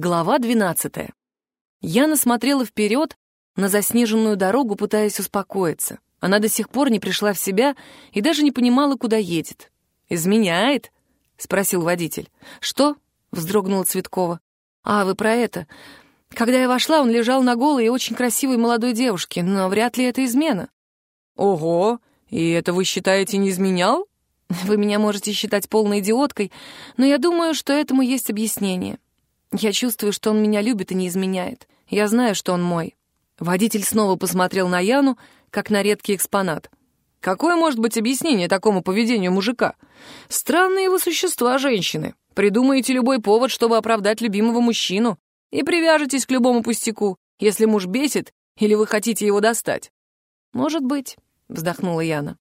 Глава 12. Яна смотрела вперед на заснеженную дорогу, пытаясь успокоиться. Она до сих пор не пришла в себя и даже не понимала, куда едет. «Изменяет?» — спросил водитель. «Что?» — вздрогнула Цветкова. «А, вы про это. Когда я вошла, он лежал на голой и очень красивой молодой девушке, но вряд ли это измена». «Ого! И это вы считаете не изменял?» «Вы меня можете считать полной идиоткой, но я думаю, что этому есть объяснение. Я чувствую, что он меня любит и не изменяет. Я знаю, что он мой». Водитель снова посмотрел на Яну, как на редкий экспонат. «Какое может быть объяснение такому поведению мужика? Странные вы существа, женщины. Придумаете любой повод, чтобы оправдать любимого мужчину, и привяжетесь к любому пустяку, если муж бесит или вы хотите его достать». «Может быть», — вздохнула Яна.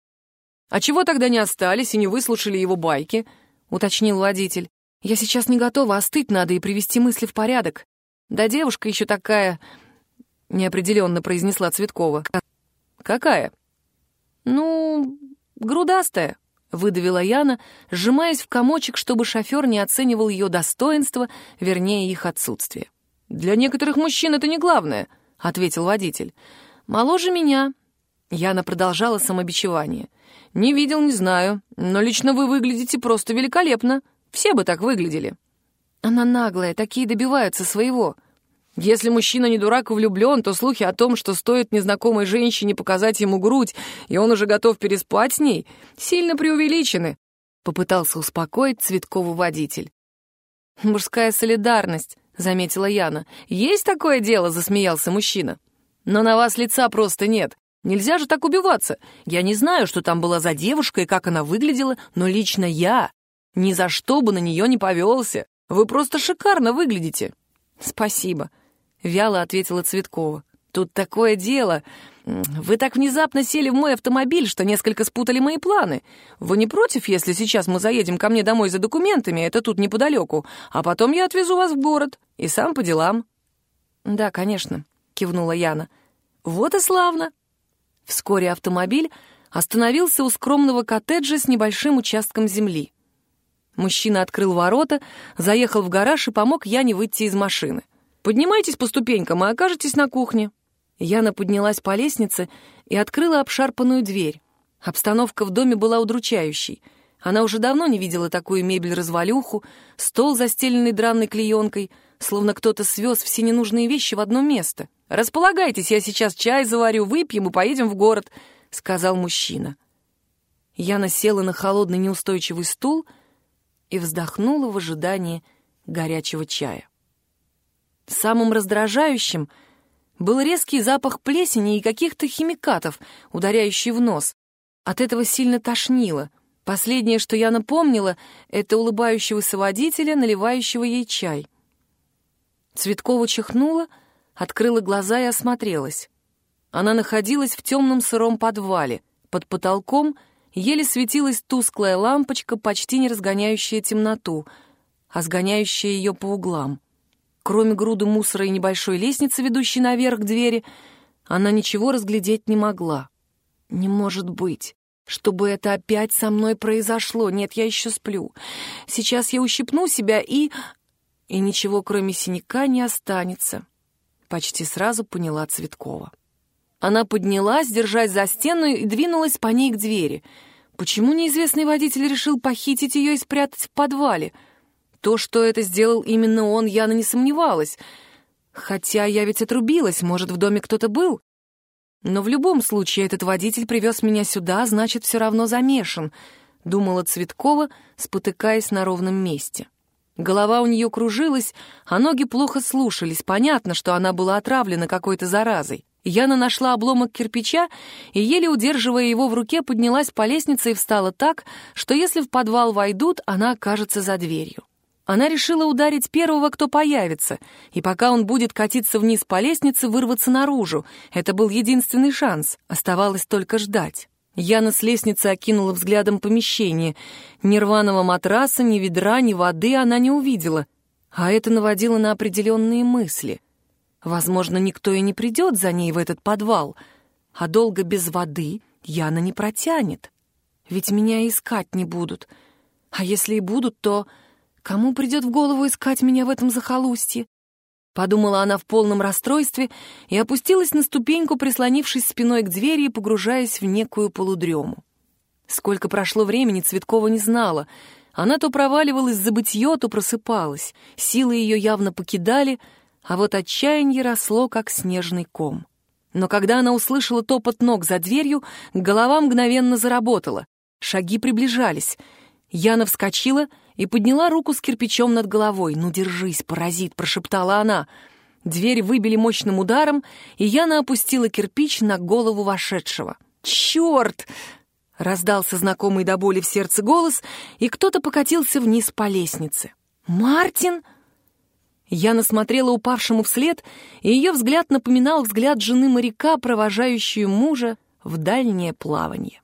«А чего тогда не остались и не выслушали его байки?» — уточнил водитель. Я сейчас не готова, остыть надо и привести мысли в порядок. Да девушка еще такая... Неопределенно произнесла Цветкова. Какая? Ну, грудастая, выдавила Яна, сжимаясь в комочек, чтобы шофер не оценивал ее достоинства, вернее, их отсутствие. «Для некоторых мужчин это не главное», — ответил водитель. «Моложе меня». Яна продолжала самобичевание. «Не видел, не знаю, но лично вы выглядите просто великолепно», все бы так выглядели. Она наглая, такие добиваются своего. Если мужчина не дурак и влюблен, то слухи о том, что стоит незнакомой женщине показать ему грудь, и он уже готов переспать с ней, сильно преувеличены. Попытался успокоить Цветкову водитель. «Мужская солидарность», — заметила Яна. «Есть такое дело», — засмеялся мужчина. «Но на вас лица просто нет. Нельзя же так убиваться. Я не знаю, что там была за девушка и как она выглядела, но лично я ни за что бы на нее не повелся. Вы просто шикарно выглядите». «Спасибо», — вяло ответила Цветкова. «Тут такое дело. Вы так внезапно сели в мой автомобиль, что несколько спутали мои планы. Вы не против, если сейчас мы заедем ко мне домой за документами, это тут неподалеку, а потом я отвезу вас в город и сам по делам?» «Да, конечно», — кивнула Яна. «Вот и славно». Вскоре автомобиль остановился у скромного коттеджа с небольшим участком земли. Мужчина открыл ворота, заехал в гараж и помог Яне выйти из машины. «Поднимайтесь по ступенькам и окажетесь на кухне». Яна поднялась по лестнице и открыла обшарпанную дверь. Обстановка в доме была удручающей. Она уже давно не видела такую мебель-развалюху, стол, застеленный дранной клеенкой, словно кто-то свез все ненужные вещи в одно место. «Располагайтесь, я сейчас чай заварю, выпьем и поедем в город», — сказал мужчина. Яна села на холодный неустойчивый стул — и вздохнула в ожидании горячего чая. Самым раздражающим был резкий запах плесени и каких-то химикатов, ударяющий в нос. От этого сильно тошнило. Последнее, что я напомнила, это улыбающегося водителя, наливающего ей чай. Цветкова чихнула, открыла глаза и осмотрелась. Она находилась в темном сыром подвале. Под потолком — еле светилась тусклая лампочка, почти не разгоняющая темноту, а сгоняющая ее по углам. Кроме груды мусора и небольшой лестницы, ведущей наверх к двери, она ничего разглядеть не могла. Не может быть, чтобы это опять со мной произошло. Нет, я еще сплю. Сейчас я ущипну себя и... И ничего, кроме синяка, не останется. Почти сразу поняла Цветкова. Она поднялась, держась за стену, и двинулась по ней к двери. Почему неизвестный водитель решил похитить ее и спрятать в подвале? То, что это сделал именно он, Яна не сомневалась. Хотя я ведь отрубилась, может, в доме кто-то был? Но в любом случае этот водитель привез меня сюда, значит, все равно замешан, думала Цветкова, спотыкаясь на ровном месте. Голова у нее кружилась, а ноги плохо слушались. Понятно, что она была отравлена какой-то заразой. Яна нашла обломок кирпича и, еле удерживая его в руке, поднялась по лестнице и встала так, что если в подвал войдут, она окажется за дверью. Она решила ударить первого, кто появится, и пока он будет катиться вниз по лестнице, вырваться наружу. Это был единственный шанс, оставалось только ждать. Яна с лестницы окинула взглядом помещение. Ни рваного матраса, ни ведра, ни воды она не увидела, а это наводило на определенные мысли — Возможно, никто и не придет за ней в этот подвал. а долго без воды Яна не протянет. Ведь меня искать не будут. А если и будут, то кому придет в голову искать меня в этом захолустье? Подумала она в полном расстройстве и опустилась на ступеньку, прислонившись спиной к двери и погружаясь в некую полудрему. Сколько прошло времени, Цветкова не знала. Она то проваливалась в забытье, то просыпалась. Силы ее явно покидали, а вот отчаяние росло, как снежный ком. Но когда она услышала топот ног за дверью, голова мгновенно заработала. Шаги приближались. Яна вскочила и подняла руку с кирпичом над головой. «Ну, держись, паразит!» — прошептала она. Дверь выбили мощным ударом, и Яна опустила кирпич на голову вошедшего. «Черт!» — раздался знакомый до боли в сердце голос, и кто-то покатился вниз по лестнице. «Мартин!» Яна смотрела упавшему вслед, и ее взгляд напоминал взгляд жены моряка, провожающую мужа в дальнее плавание.